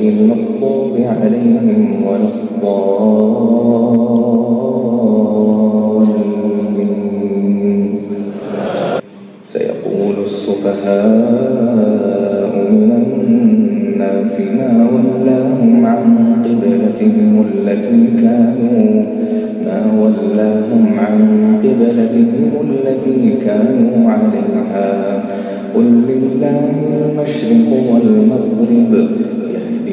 غير المغضوب عليهم ولا الضالين. سيقول السفهاء من الناس ما ولاهم عن قبلتهم التي كانوا ما ولاهم عن قبلتهم التي كانوا عليها. قل لله المشرق والمغرب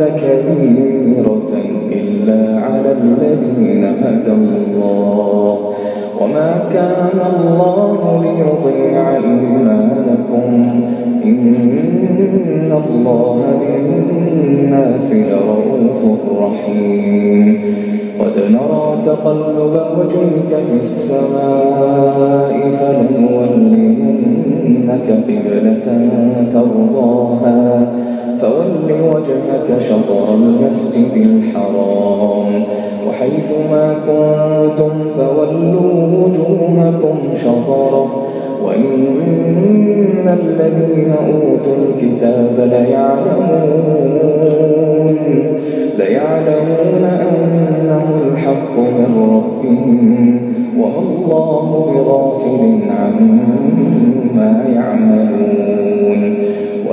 لكبيرة إلا على الذين هدى الله. وما كان الله ليضيع إيمانكم. إن الله بالناس لرؤوف رحيم. قد نرى تقلب وجهك في السماء فلنولينك قبلة ترضاها. فول وجهك شطر المسجد الحرام. وحيث ما كنتم فولوا وجوهكم شطره وإن الذين أوتوا الكتاب ليعلمون ليعلمون أنه الحق من ربهم. وما الله بغافل عما يعملون.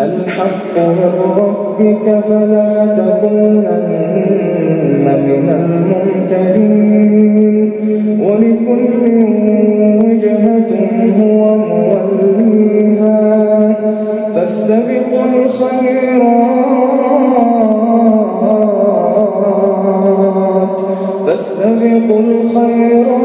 الحق من ربك فلا تكونن من الممترين. ولكل وجهة هو موليها. فاستبقوا الخيرات. فاستبقوا الخيرات.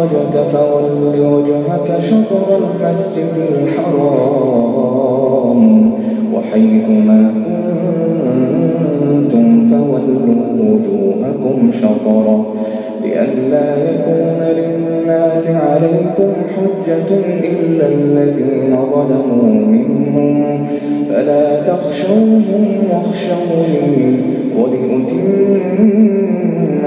خرجت فول وجهك شطر المسجد الحرام. حيث ما كنتم فولوا وجوهكم شطرا. لئلا يكون للناس عليكم حجة إلا الذين ظلموا منهم. فلا تخشوهم واخشوني ولأتم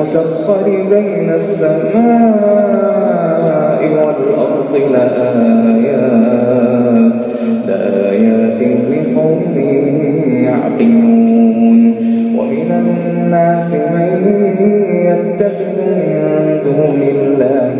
المسخر بين السماء والأرض لآيات, لآيات لقوم يعقلون. ومن الناس من يتخذ من دون الله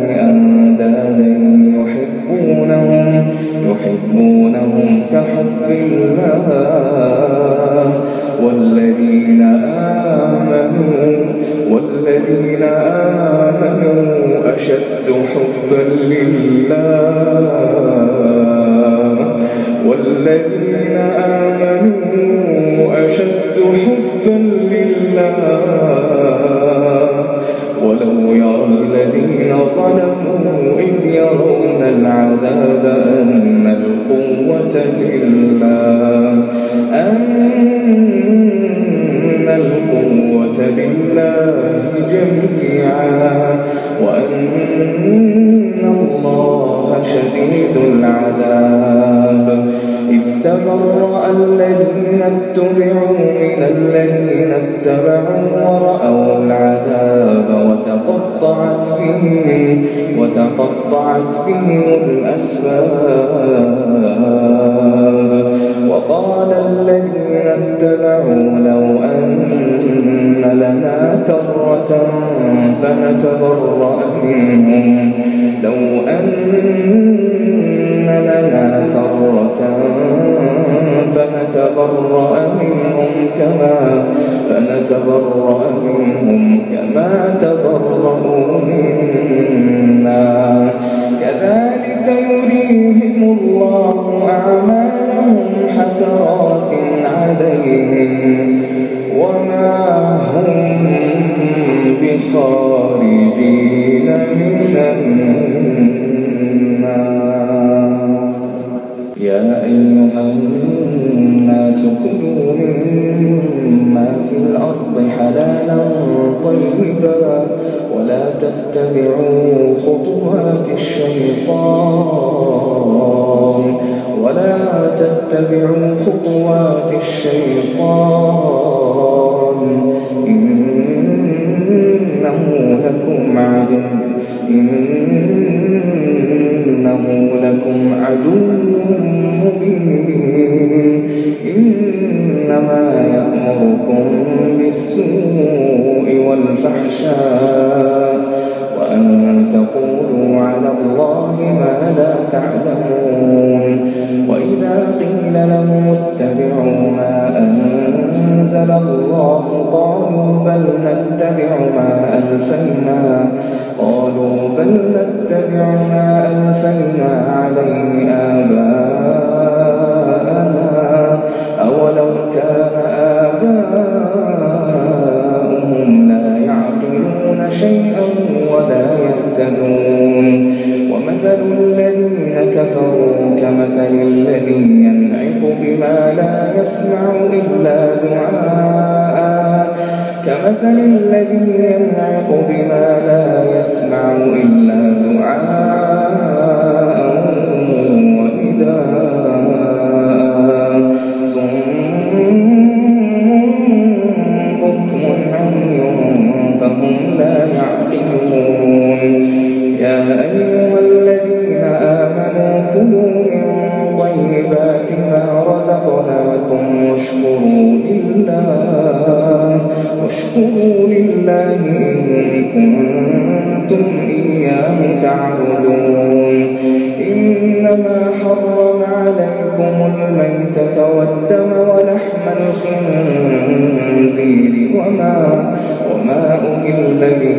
تتبعوا خطوات الشيطان ولا تتبعوا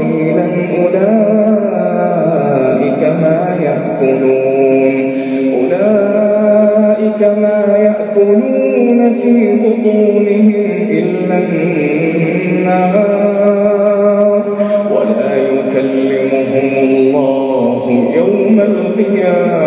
قليلا أولئك ما يأكلون. أولئك ما يأكلون في بطونهم إلا النار. ولا يكلمهم الله يوم القيامة.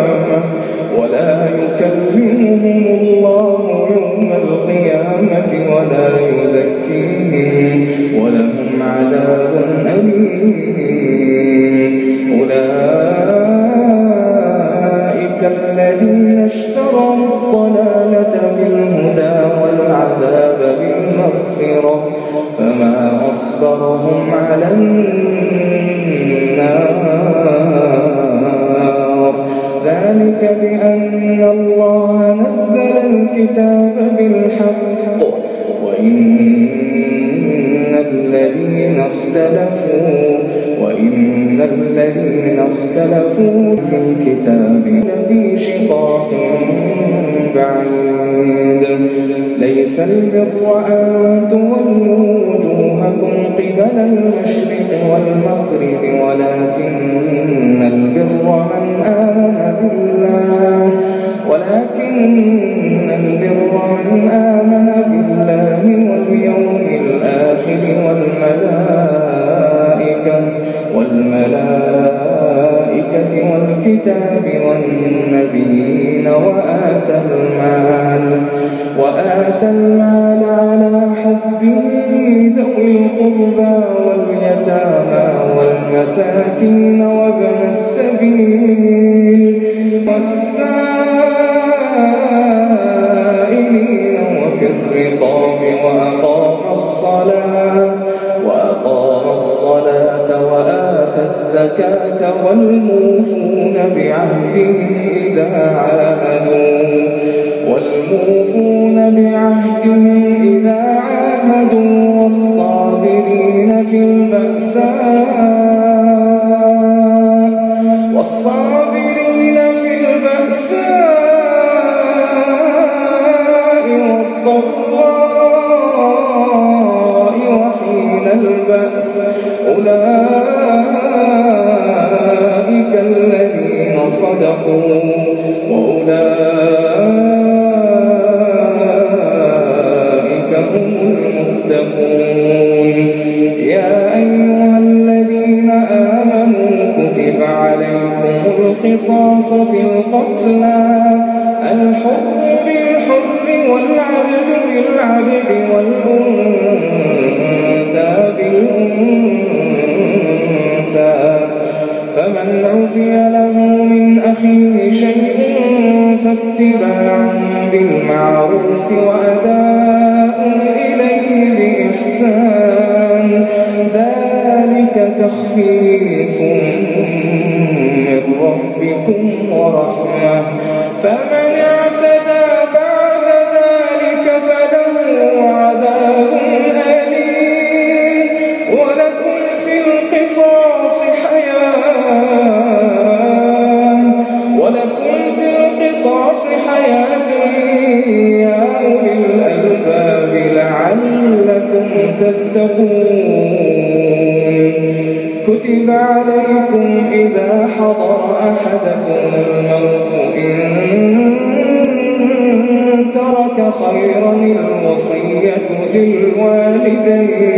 كتب عليكم إذا حضر أحدكم الموت إن ترك خيرا الوصية للوالدين.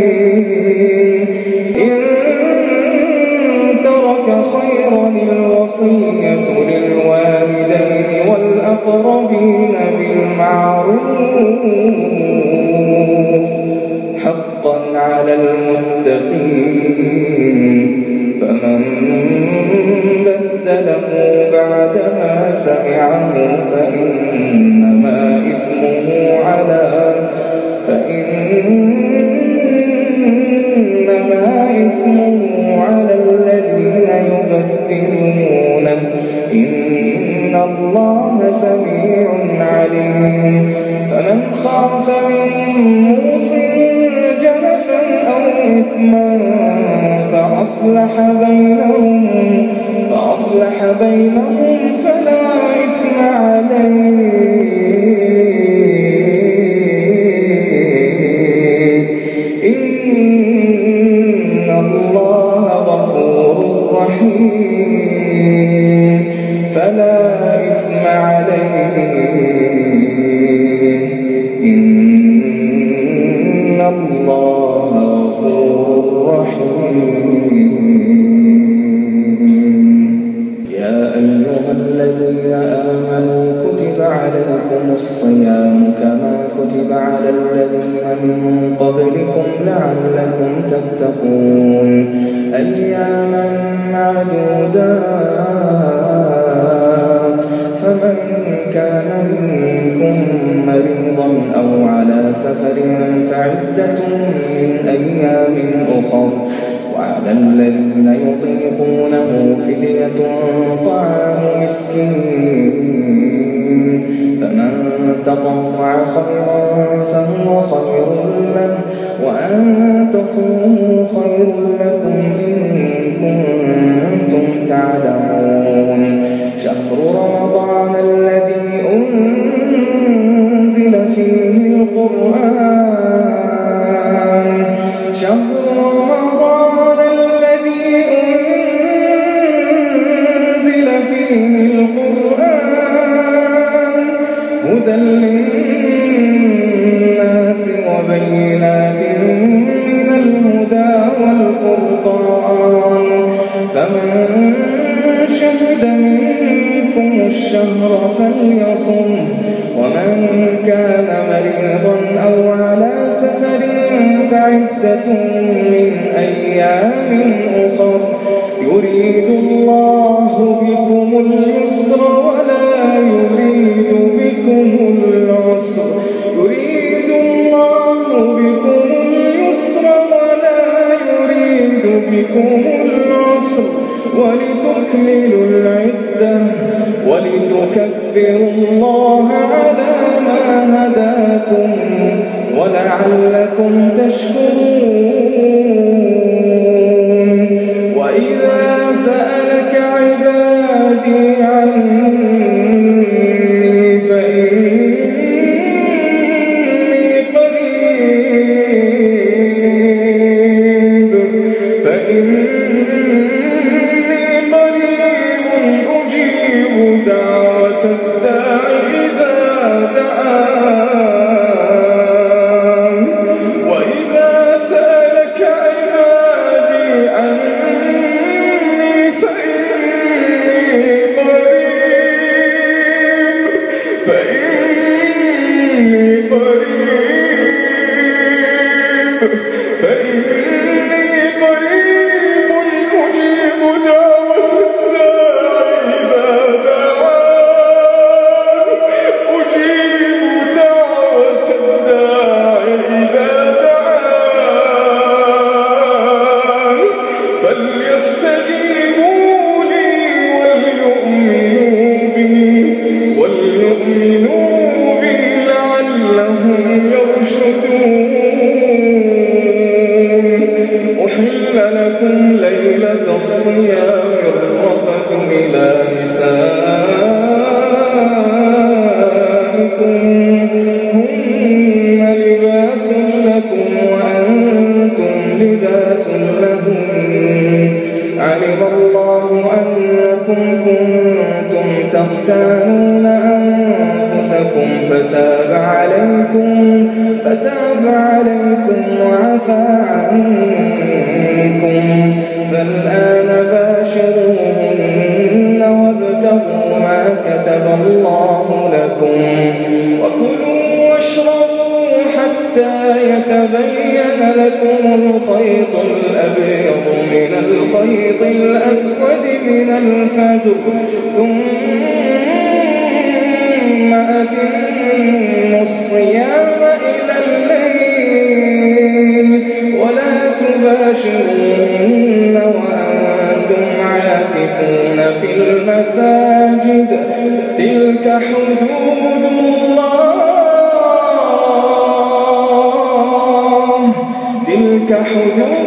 تلك حدود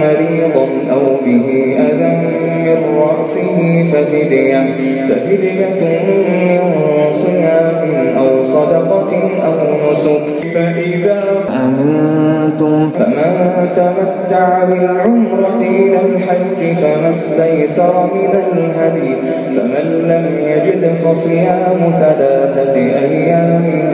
مريضا أو به أذى من رأسه ففدية, ففدية من صيام أو صدقة أو نسك. فإذا أمنتم فمن تمتع بالعمرة إلى الحج فما استيسر من الهدي فمن لم يجد فصيام ثلاثة أيام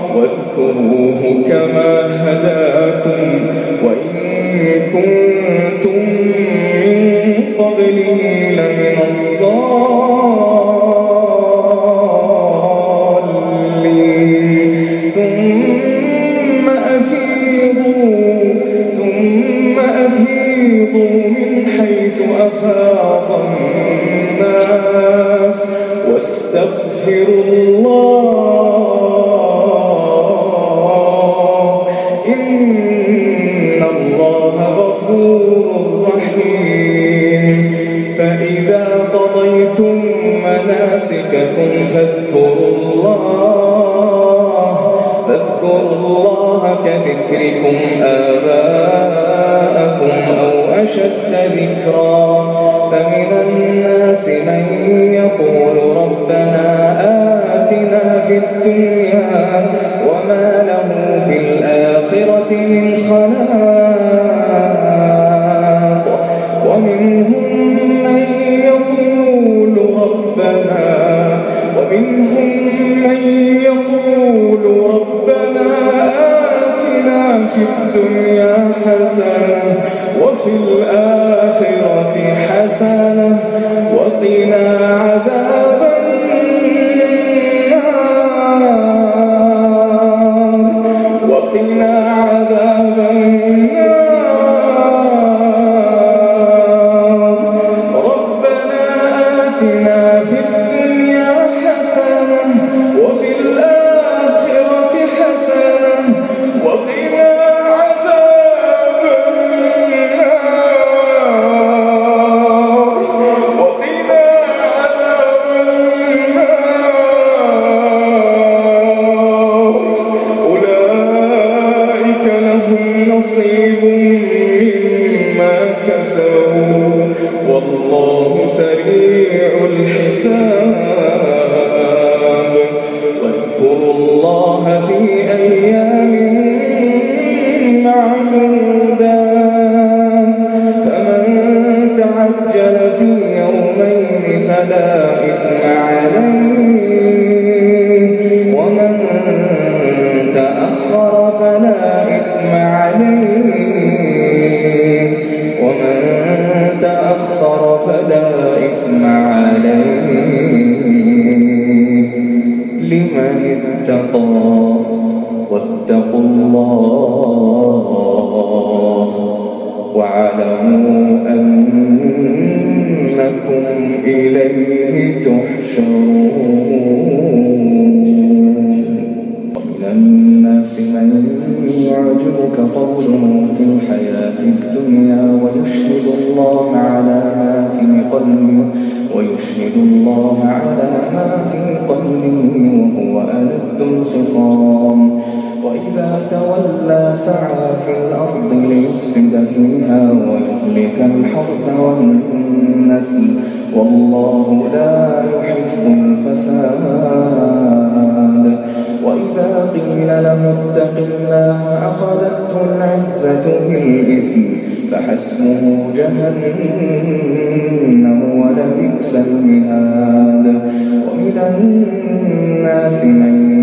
وأذكروه كما هداكم وإن كنتم من خلاق الخصام وإذا تولى سعى في الأرض ليفسد فيها ويهلك الحرث والنسل. والله لا يحب الفساد. وإذا قيل له اتق الله أخذته العزة بالإثم. فحسبه جهنم ولبئس المهاد. ومن الناس من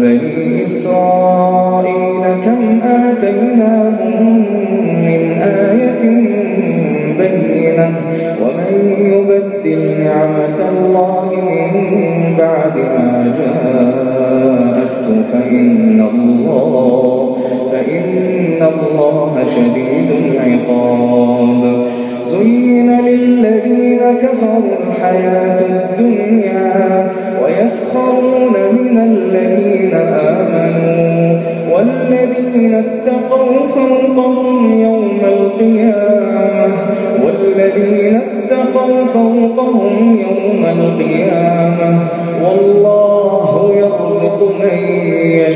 بني إسرائيل كم آتيناهم من آية بينة ومن يبدل نعمة الله من بعد ما جاءته فإن الله فإن الله شديد العقاب. زين للذين كفروا الحياة اتقوا فوقهم يوم القيامة والذين اتقوا فوقهم يوم القيامة. والله يرزق من يشاء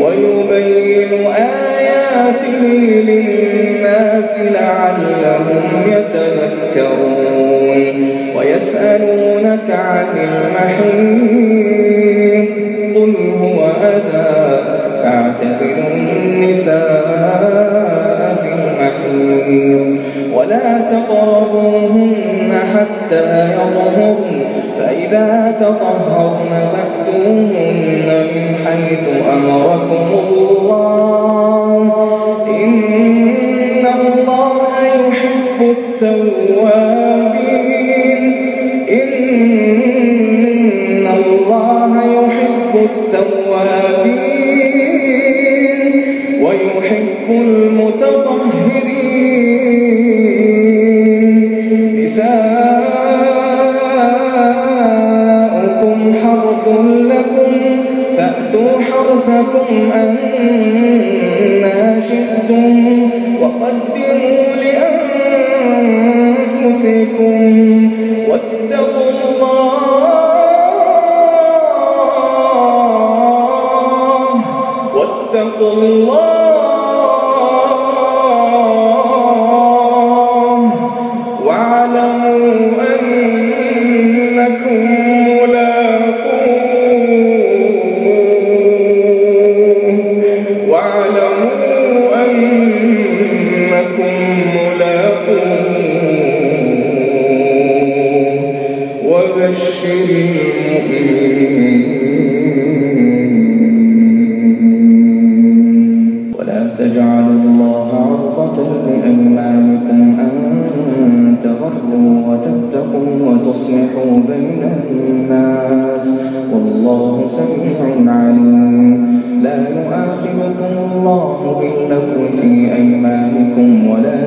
ويبين آياته للناس لعلهم يتذكرون ويسألونك عن المحيط قل هو أذى فاعتزلوا النساء في المحيط ولا تقربوهن حتى يطهرن فإذا تطهرن فأتوهن حيث أمركم الله. إن الله يحب التوابين. إن الله يحب التوابين. ويحب التوابين أنفسكم أنا شئتم وقدموا لأنفسكم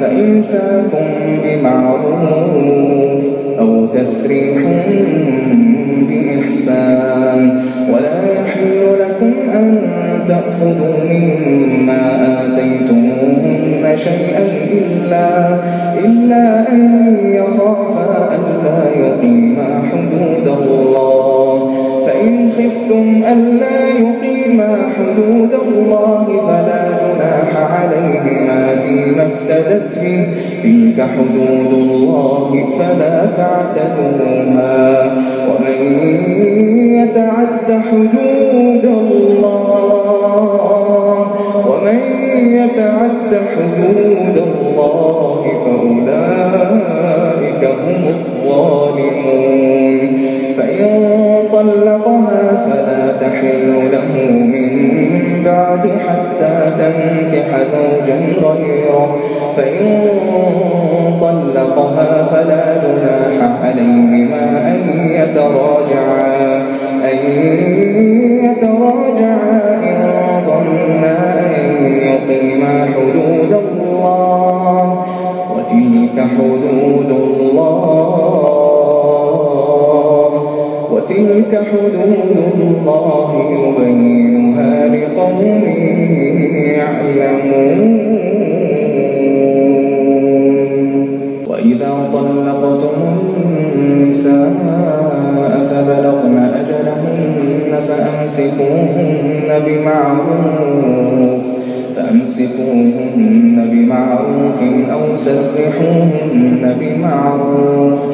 فإمساكم بمعروف أو تسريح بإحسان ولا يحل لكم أن تأخذوا مما آتيتموهن شيئا إلا, إلا أن يخافا ألا يقيما حدود الله. فإن خفتم ألا يقيما حدود الله فلا جناح عليهما فيما افتدت به. تلك حدود الله فلا تعتدوها. ومن يتعد حدود الله ومن يتعد حدود تنكح زوجا غيره فإن طلقها فلا جناح عليهما أن يتراجعا أن يتراجعا إن ظنا أن يقيما حدود الله. وتلك حدود الله. وتلك حدود الله لقوم وإذا طلقتم النساء فبلغن أجلهن فأمسكوهن بمعروف فأمسكوهن بمعروف أو سرحوهن بمعروف.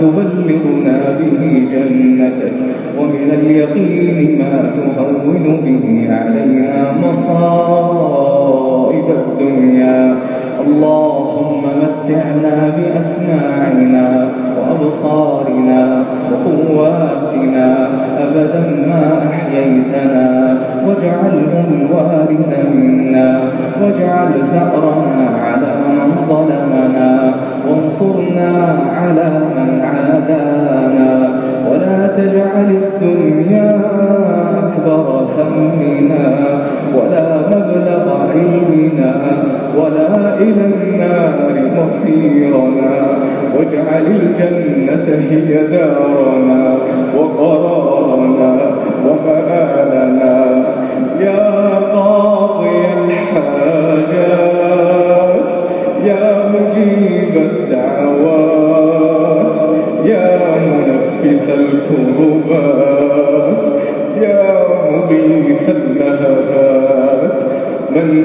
تبلغنا به جنتك ومن اليقين ما تهون به علينا مصائب الدنيا. اللهم متعنا بأسماعنا وأبصارنا وقواتنا أبدا ما أحييتنا واجعله الوارث منا واجعل ثأرنا مصيرنا واجعل الجنة هي دارنا وقرارنا ومآلنا. يا قاضي الحاجات يا مجيب الدعوات يا منفس الكربات.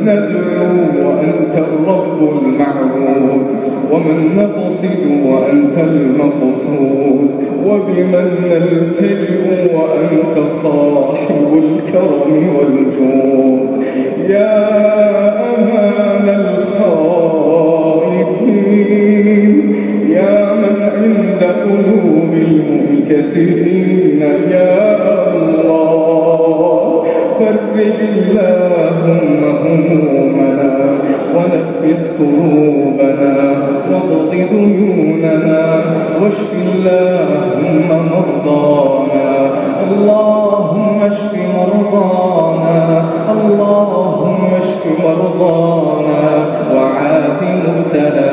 ندعو وأنت الرب المعبود ومن نقصد وأنت المقصود وبمن نلتجئ وأنت صاحب الكرم والجود. يا أمان الخائفين يا من عند قلوب المنكسرين يا الله فرج اللهم همومنا ونفس كروبنا واقض ديوننا واشف اللهم مرضانا اللهم اشف مرضانا اللهم اشف مرضانا وعاف مبتلانا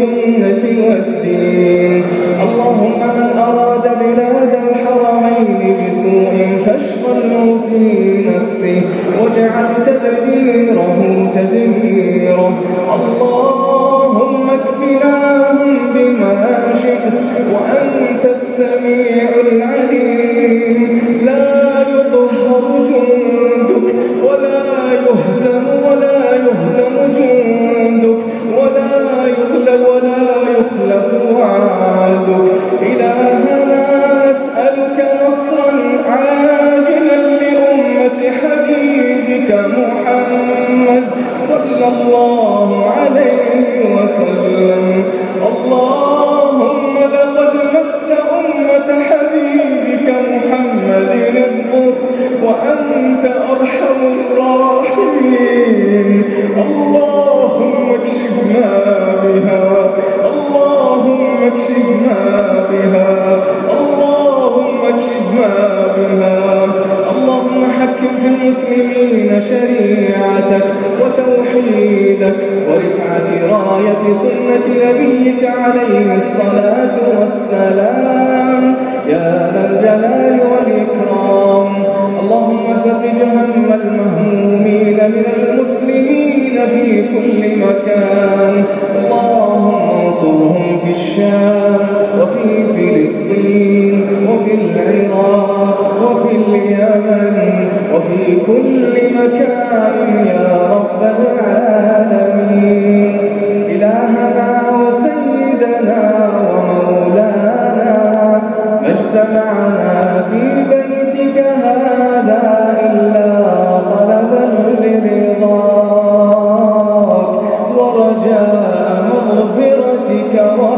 والسنة والدين.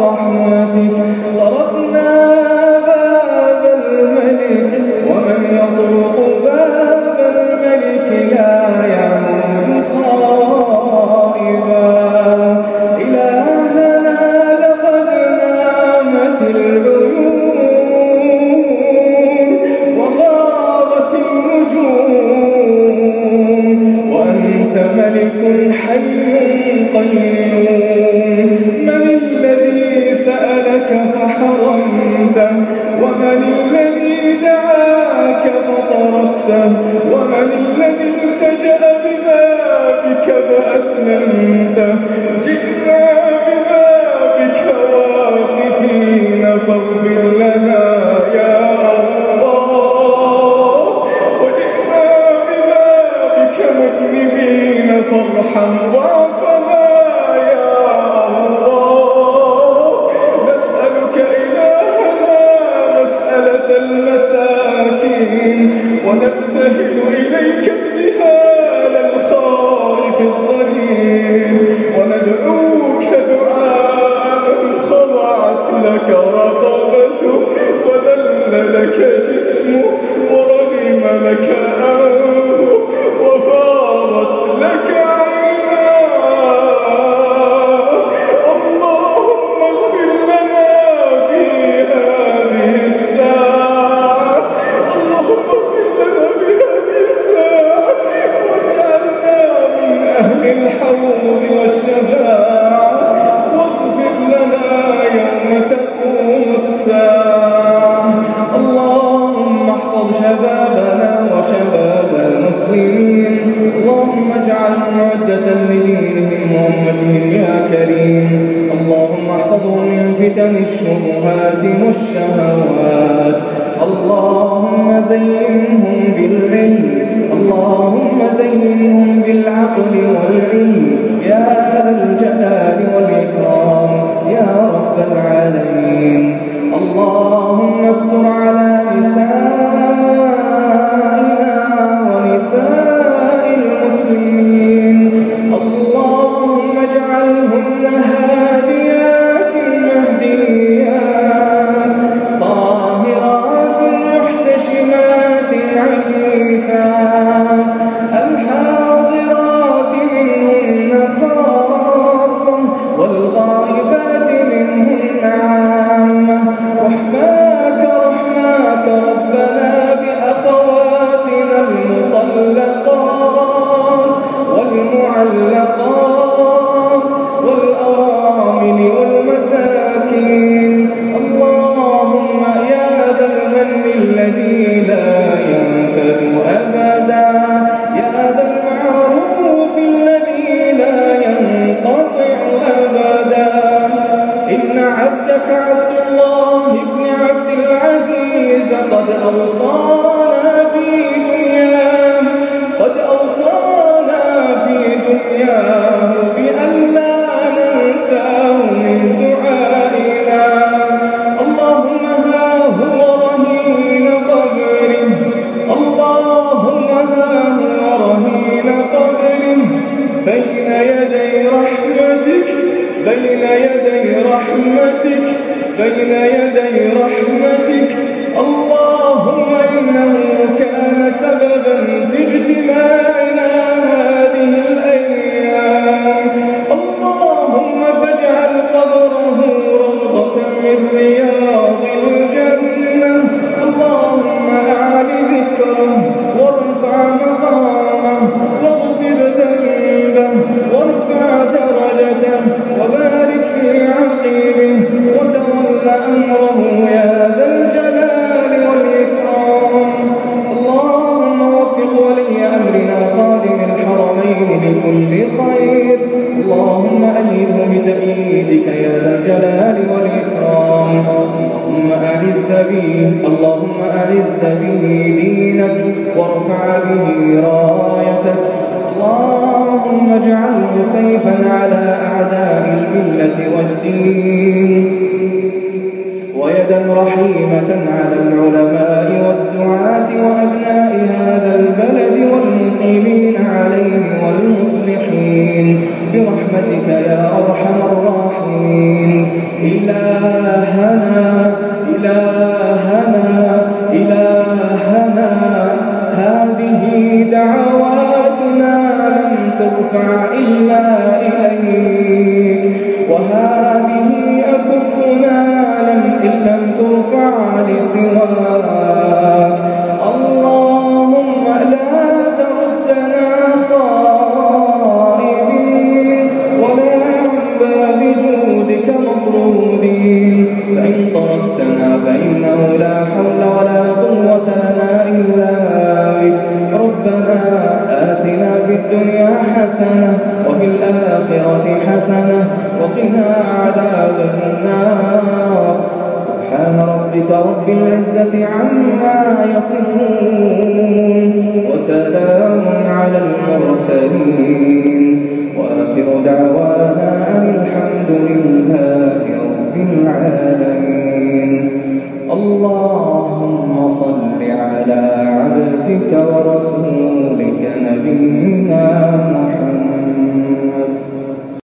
مغفرتك اللهم زينهم بالعلم اللهم زينهم بالعقل والعلم. يا ذا الجلال والإكرام يا رب العالمين. اللهم استر على نسائنا ونسائنا